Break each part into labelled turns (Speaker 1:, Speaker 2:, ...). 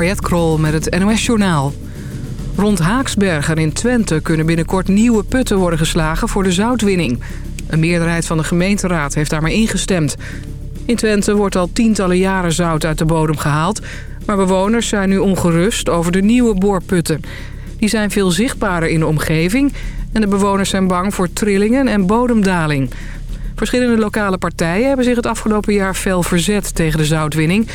Speaker 1: Mariette Krol met het NOS Journaal. Rond Haaksbergen in Twente kunnen binnenkort nieuwe putten worden geslagen voor de zoutwinning. Een meerderheid van de gemeenteraad heeft daarmee ingestemd. In Twente wordt al tientallen jaren zout uit de bodem gehaald... maar bewoners zijn nu ongerust over de nieuwe boorputten. Die zijn veel zichtbaarder in de omgeving... en de bewoners zijn bang voor trillingen en bodemdaling. Verschillende lokale partijen hebben zich het afgelopen jaar fel verzet tegen de zoutwinning...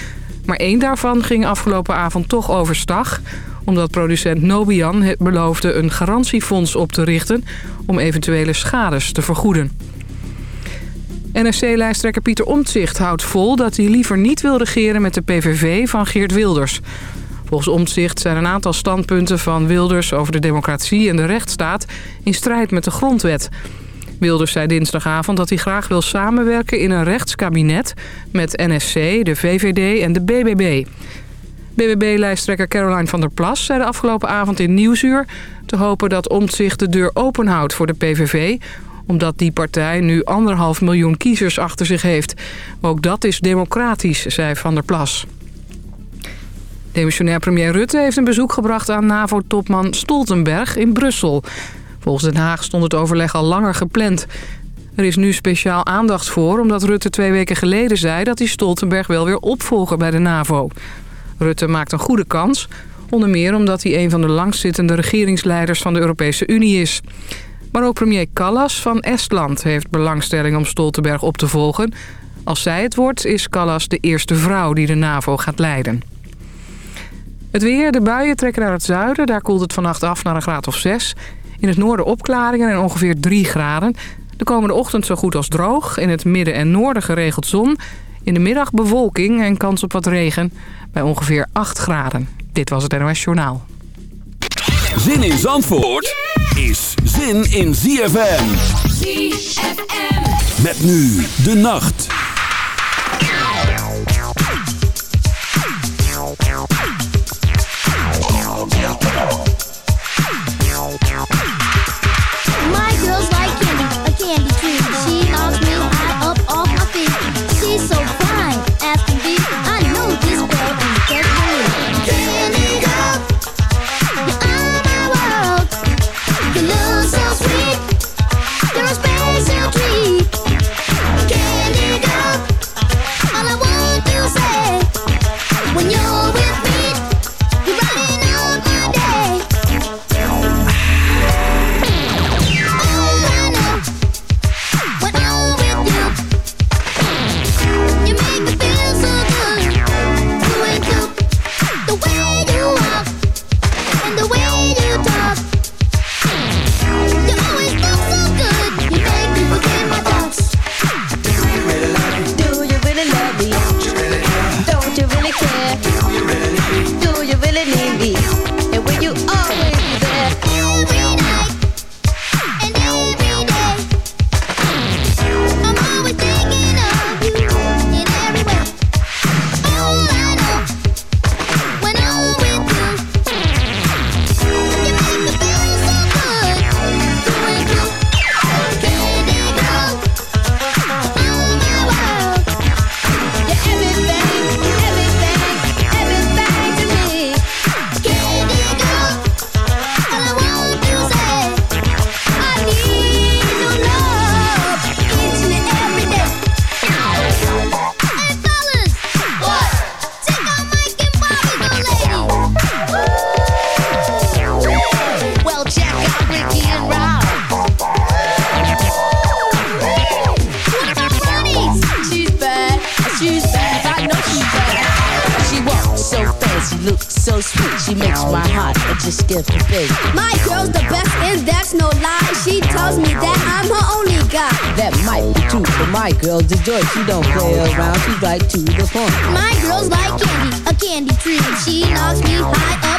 Speaker 1: maar één daarvan ging afgelopen avond toch overstag omdat producent Nobian beloofde een garantiefonds op te richten... om eventuele schades te vergoeden. NSC-lijsttrekker Pieter Omtzigt houdt vol dat hij liever niet wil regeren met de PVV van Geert Wilders. Volgens Omtzigt zijn een aantal standpunten van Wilders over de democratie en de rechtsstaat in strijd met de grondwet. Wilders zei dinsdagavond dat hij graag wil samenwerken in een rechtskabinet met NSC, de VVD en de BBB. BBB-lijsttrekker Caroline van der Plas zei de afgelopen avond in Nieuwsuur... te hopen dat Omtzigt de deur openhoudt voor de PVV omdat die partij nu anderhalf miljoen kiezers achter zich heeft. Ook dat is democratisch, zei Van der Plas. Demissionair premier Rutte heeft een bezoek gebracht aan NAVO-topman Stoltenberg in Brussel. Volgens Den Haag stond het overleg al langer gepland. Er is nu speciaal aandacht voor omdat Rutte twee weken geleden zei... dat hij Stoltenberg wel weer opvolger bij de NAVO. Rutte maakt een goede kans, onder meer omdat hij een van de langstzittende regeringsleiders van de Europese Unie is. Maar ook premier Callas van Estland heeft belangstelling om Stoltenberg op te volgen. Als zij het wordt, is Callas de eerste vrouw die de NAVO gaat leiden. Het weer, de buien trekken naar het zuiden. Daar koelt het vannacht af naar een graad of 6. In het noorden opklaringen en ongeveer 3 graden. De komende ochtend zo goed als droog. In het midden en noorden geregeld zon. In de middag bewolking en kans op wat regen. Bij ongeveer 8 graden. Dit was het NOS Journaal.
Speaker 2: Zin in Zandvoort is zin in ZFM. ZFM. Met nu de nacht.
Speaker 3: Girls she don't play around, she's right to
Speaker 4: the point. My girl's like
Speaker 3: candy, a
Speaker 4: candy tree.
Speaker 3: She knocks me high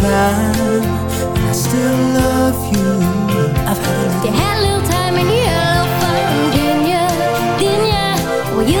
Speaker 3: time, I still love you. I've had a little,
Speaker 4: had a little time and you had a little fun, didn't you? Didn't you? Well, you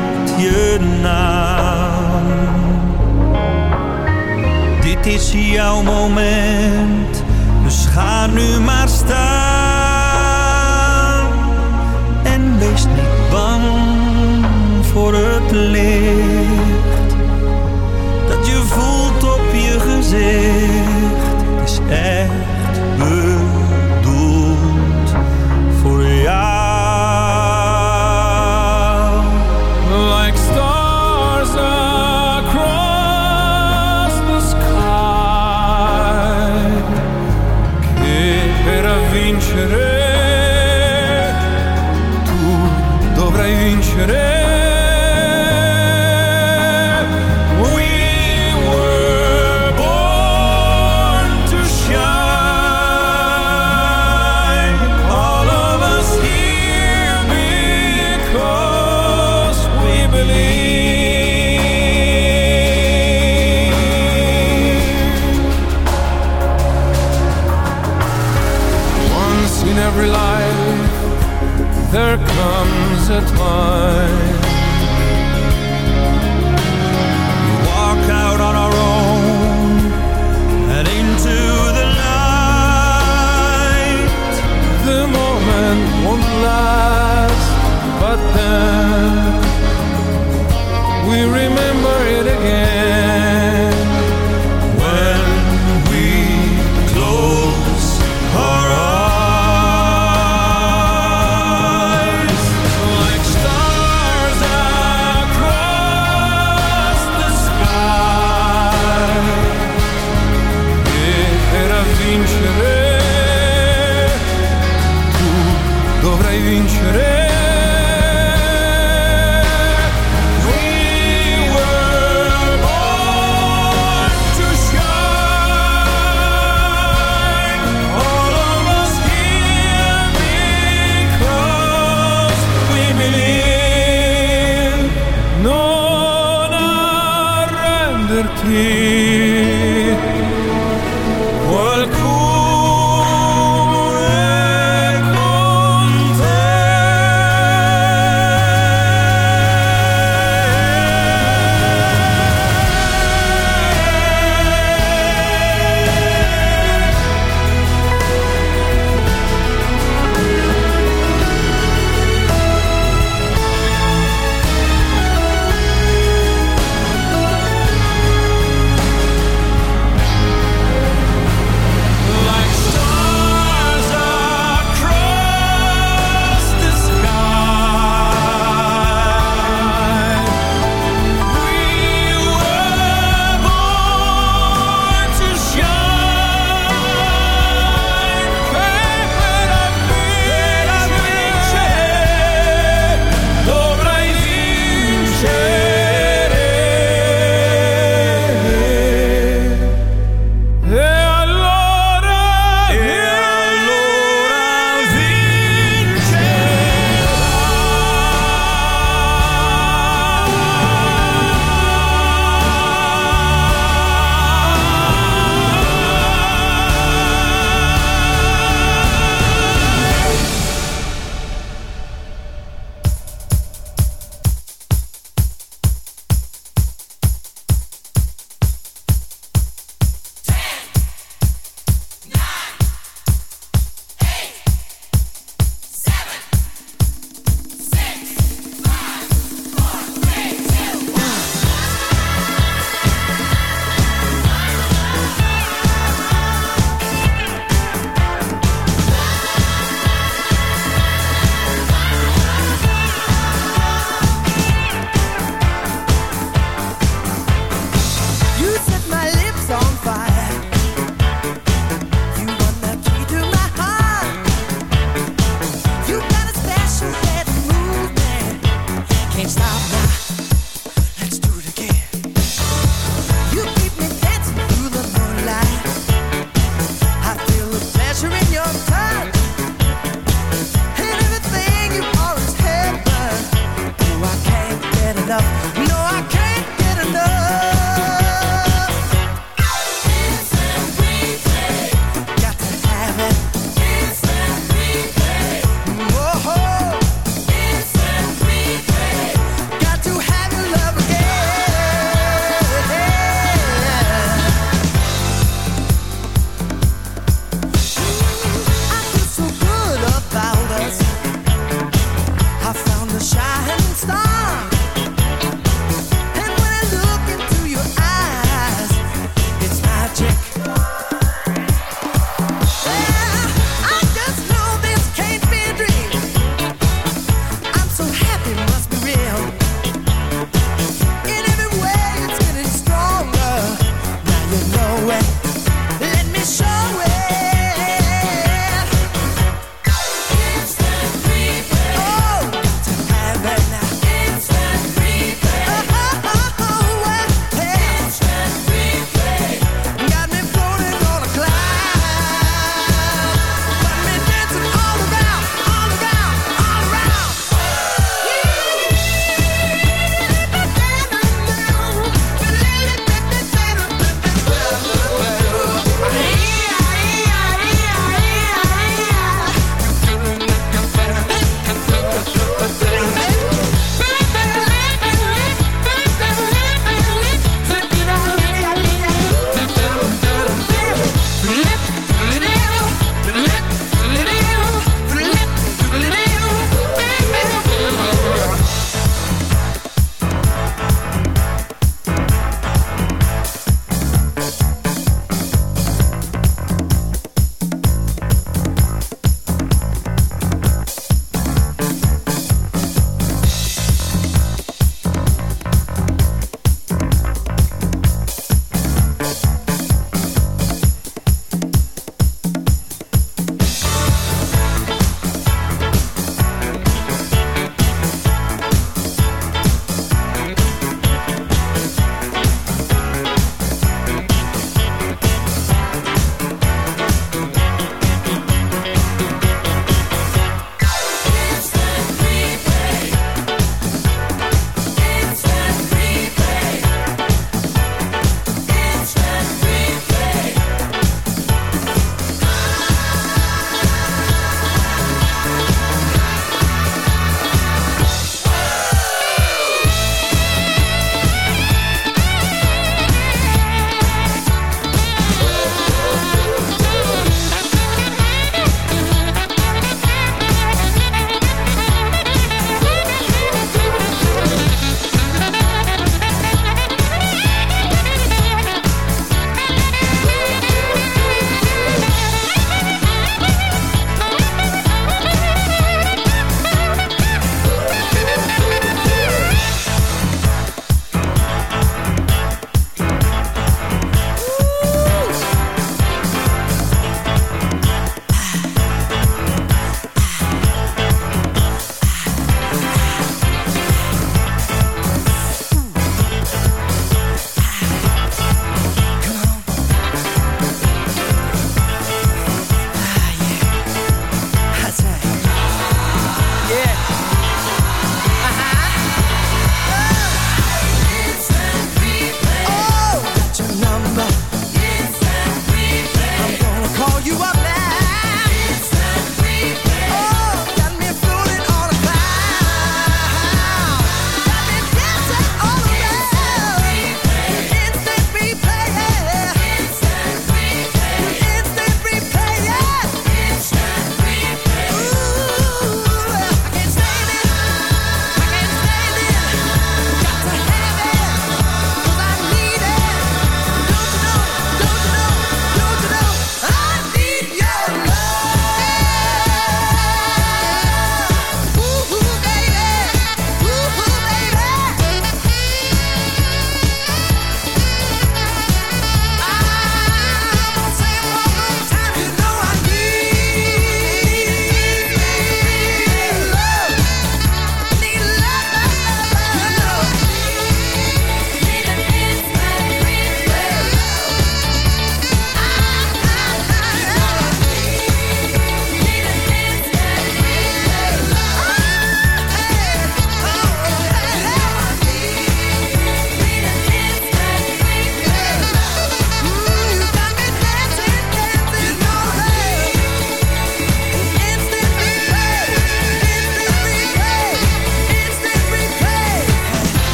Speaker 5: je. Dit is jouw moment, dus ga nu maar staan. En wees niet bang voor het licht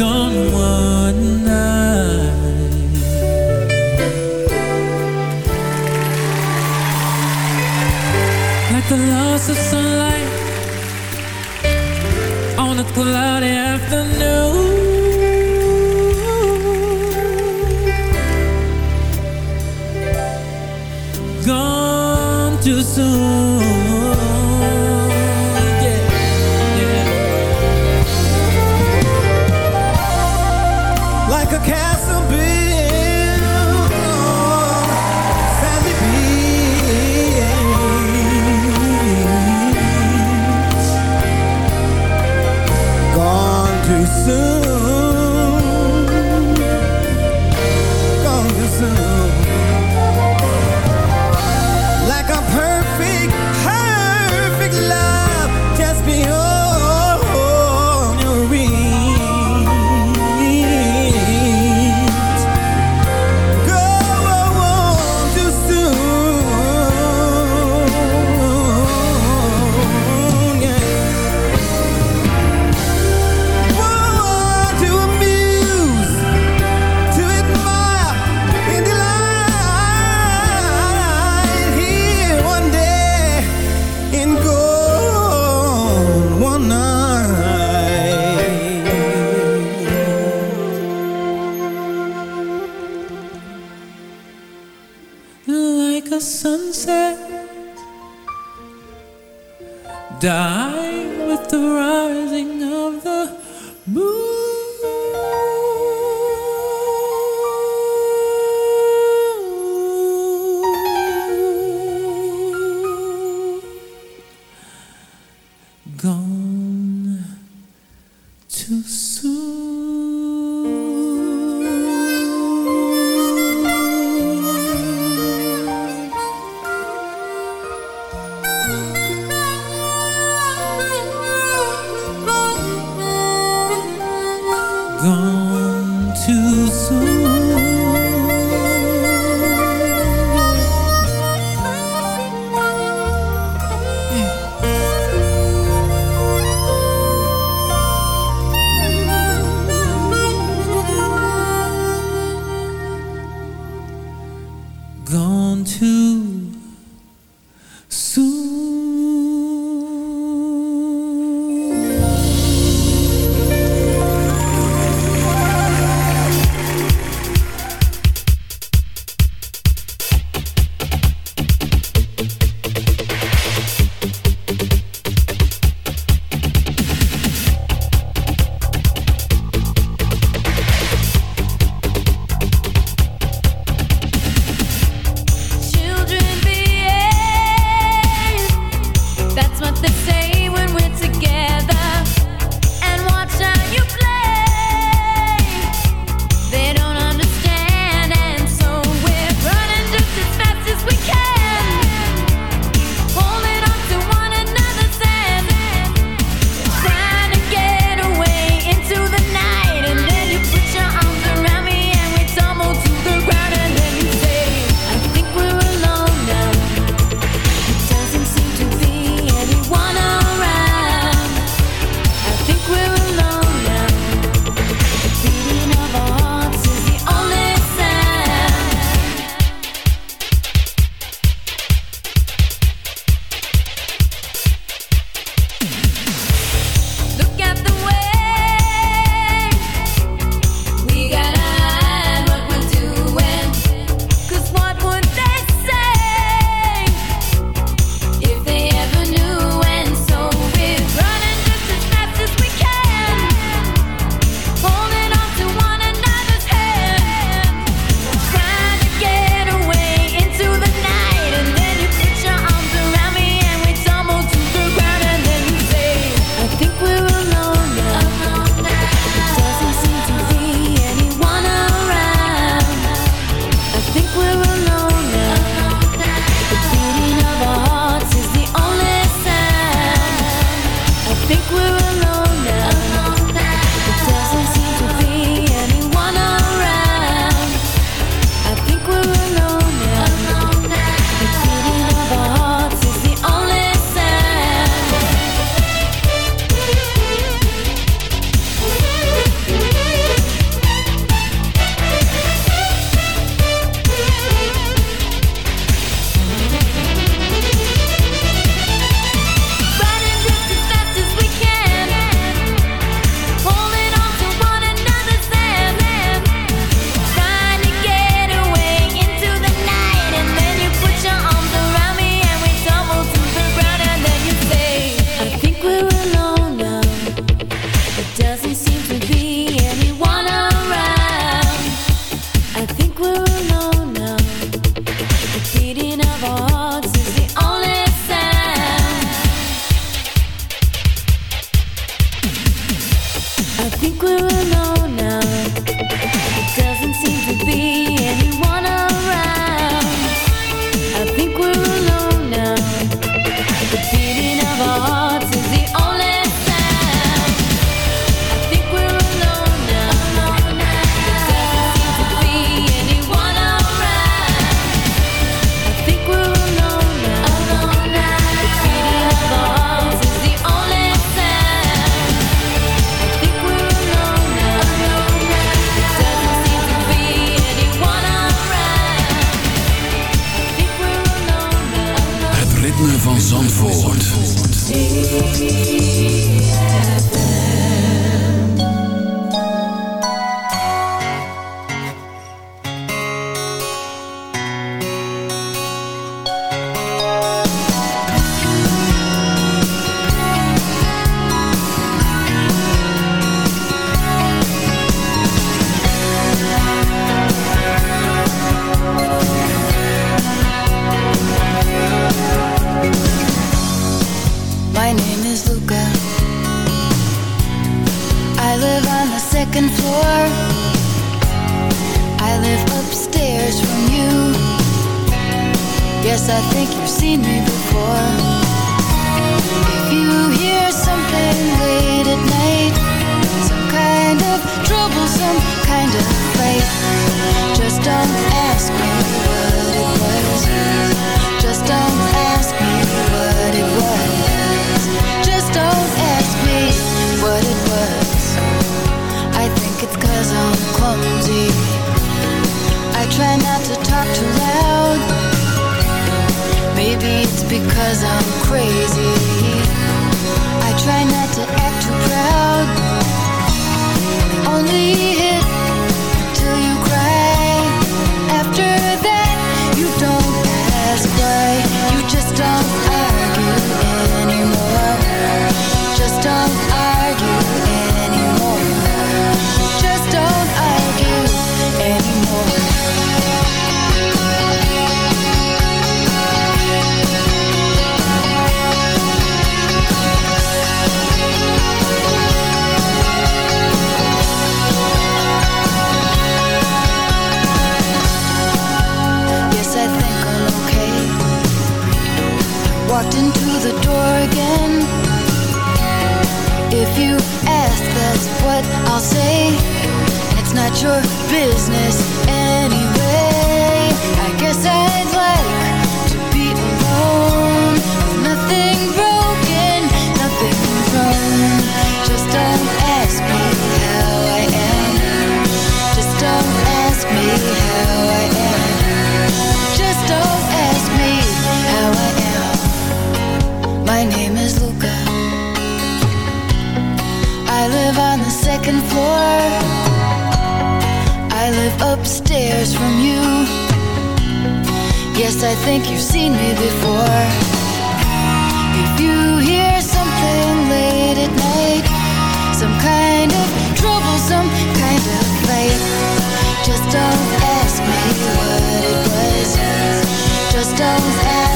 Speaker 6: gone one night. Like the loss of sunlight on a cloudy afternoon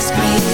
Speaker 7: squeeze